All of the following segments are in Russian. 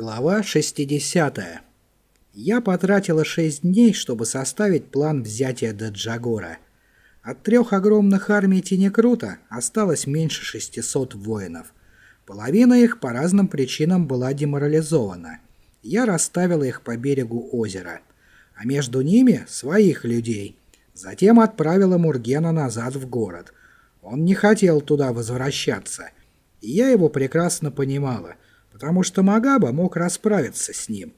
Глава 60. Я потратила 6 дней, чтобы составить план взятия Даджагора. От трех огромных армий Тинекрута осталось меньше 600 воинов. Половина их по разным причинам была деморализована. Я расставила их по берегу озера, а между ними своих людей. Затем отправила Мургена назад в город. Он не хотел туда возвращаться, и я его прекрасно понимала – потому что Магаба мог расправиться с ним.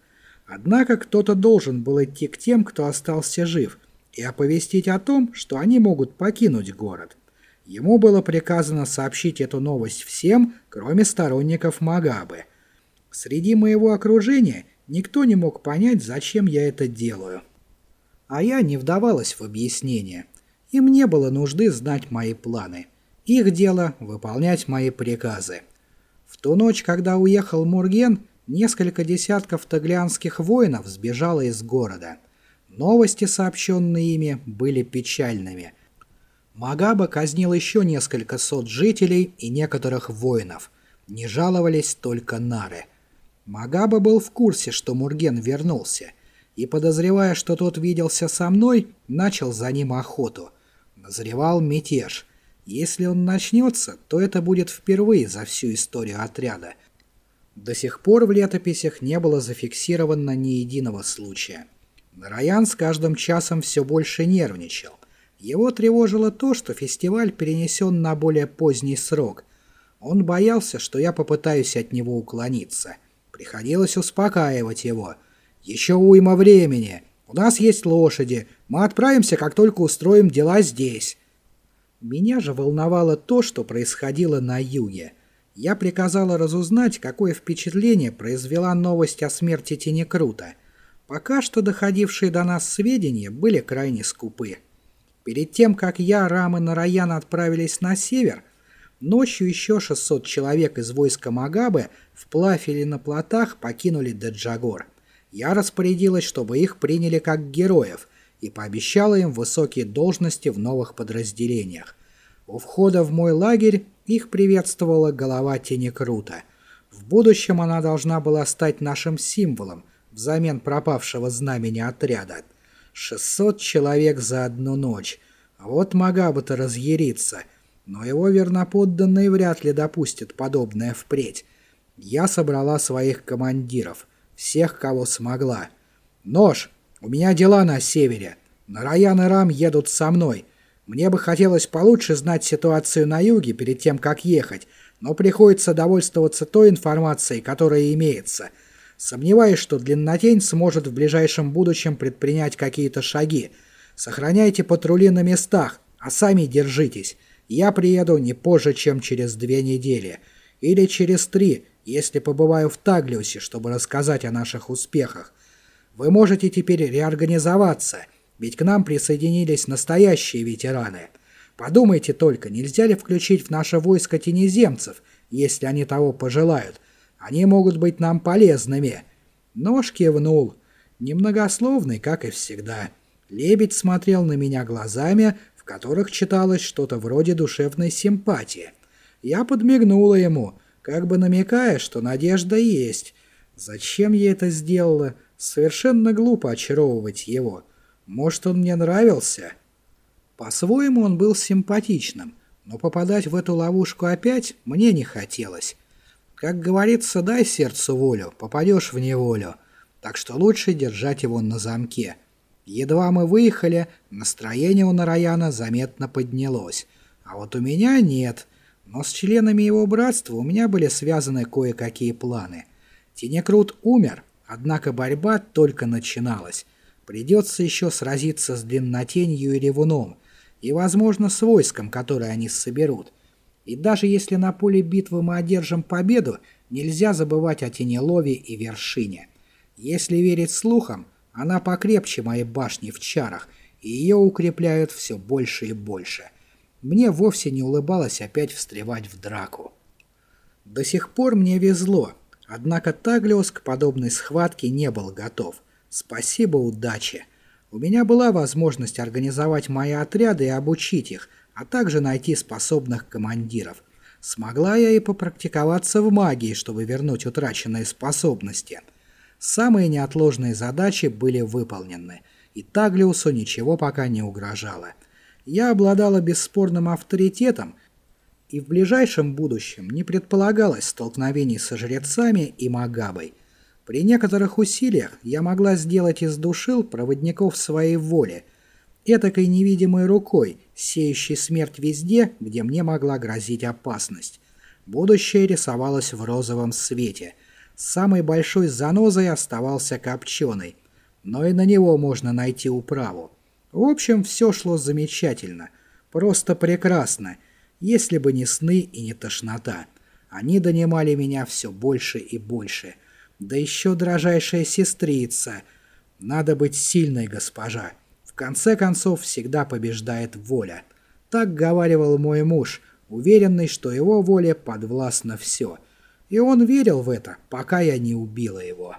Однако кто-то должен был идти к тем, кто остался жив, и оповестить о том, что они могут покинуть город. Ему было приказано сообщить эту новость всем, кроме сторонников Магабы. Среди моего окружения никто не мог понять, зачем я это делаю. А я не вдавалась в объяснение. Им не было нужды знать мои планы. Их дело — выполнять мои приказы. В ту ночь, когда уехал Мурген, несколько десятков таглианских воинов сбежало из города. Новости, сообщенные ими, были печальными. Магаба казнил еще несколько сот жителей и некоторых воинов. Не жаловались только нары. Магаба был в курсе, что Мурген вернулся, и, подозревая, что тот виделся со мной, начал за ним охоту. Назревал мятеж – если он начнется, то это будет впервые за всю историю отряда. До сих пор в летописях не было зафиксировано ни единого случая. Нараян с каждым часом все больше нервничал. Его тревожило то, что фестиваль перенесен на более поздний срок. Он боялся, что я попытаюсь от него уклониться. Приходилось успокаивать его. «Еще уйма времени. У нас есть лошади. Мы отправимся, как только устроим дела здесь». Меня же волновало то, что происходило на юге. Я приказала разузнать, какое впечатление произвела новость о смерти Тенекрута. Пока что доходившие до нас сведения были крайне скупы. Перед тем, как я, Рам и Нараян отправились на север, ночью еще 600 человек из войска Магабы вплавь или на плотах покинули Деджагор. Я распорядилась, чтобы их приняли как героев, и пообещала им высокие должности в новых подразделениях. У входа в мой лагерь их приветствовала голова Тенекрута. В будущем она должна была стать нашим символом взамен пропавшего знамени отряда. 600 человек за одну ночь. Вот Магаба-то разъярится, но его верноподданные вряд ли допустят подобное впредь. Я собрала своих командиров, всех, кого смогла. «Нож!» У меня дела на севере. Нараян и Рам едут со мной. Мне бы хотелось получше знать ситуацию на юге перед тем, как ехать, но приходится довольствоваться той информацией, которая имеется. Сомневаюсь, что Длиннотень сможет в ближайшем будущем предпринять какие-то шаги. Сохраняйте патрули на местах, а сами держитесь. Я приеду не позже, чем через две недели. Или через три, если побываю в Таглиусе, чтобы рассказать о наших успехах. Вы можете теперь реорганизоваться, ведь к нам присоединились настоящие ветераны. Подумайте только, нельзя ли включить в наше войско тенеземцев, если они того пожелают. Они могут быть нам полезными». Нож кивнул, немногословный, как и всегда. Лебедь смотрел на меня глазами, в которых читалось что-то вроде душевной симпатии. Я подмигнула ему, как бы намекая, что надежда есть. Зачем я это сделала? Совершенно глупо очаровывать его. Может, он мне нравился? По-своему он был симпатичным, но попадать в эту ловушку опять мне не хотелось. Как говорится, дай сердцу волю, попадешь в неволю. Так что лучше держать его на замке. Едва мы выехали, настроение у Нараяна заметно поднялось. А вот у меня нет. Но с членами его братства у меня были связаны кое-какие планы. Тенекрут умер, Однако борьба только начиналась. Придется еще сразиться с Длиннотенью и Ревуном, и, возможно, с войском, которое они соберут. И даже если на поле битвы мы одержим победу, нельзя забывать о Тенелове и Вершине. Если верить слухам, она покрепче моей башни в чарах, и ее укрепляют все больше и больше. Мне вовсе не улыбалось опять встревать в драку. До сих пор мне везло. Однако Таглиос к подобной схватке не был готов. Спасибо удаче. У меня была возможность организовать мои отряды и обучить их, а также найти способных командиров. Смогла я и попрактиковаться в магии, чтобы вернуть утраченные способности. Самые неотложные задачи были выполнены, и Таглиусу ничего пока не угрожало. Я обладала бесспорным авторитетом, и в ближайшем будущем не предполагалось столкновений со жрецами и магабой. При некоторых усилиях я могла сделать из душил проводников своей воли, этакой невидимой рукой, сеющей смерть везде, где мне могла грозить опасность. Будущее рисовалось в розовом свете. Самой большой занозой оставался копченый, но и на него можно найти управу. В общем, все шло замечательно, просто прекрасно, если бы не сны и не тошнота. Они донимали меня все больше и больше. Да еще дрожайшая сестрица. Надо быть сильной, госпожа. В конце концов, всегда побеждает воля. Так говаривал мой муж, уверенный, что его воле подвластно все. И он верил в это, пока я не убила его».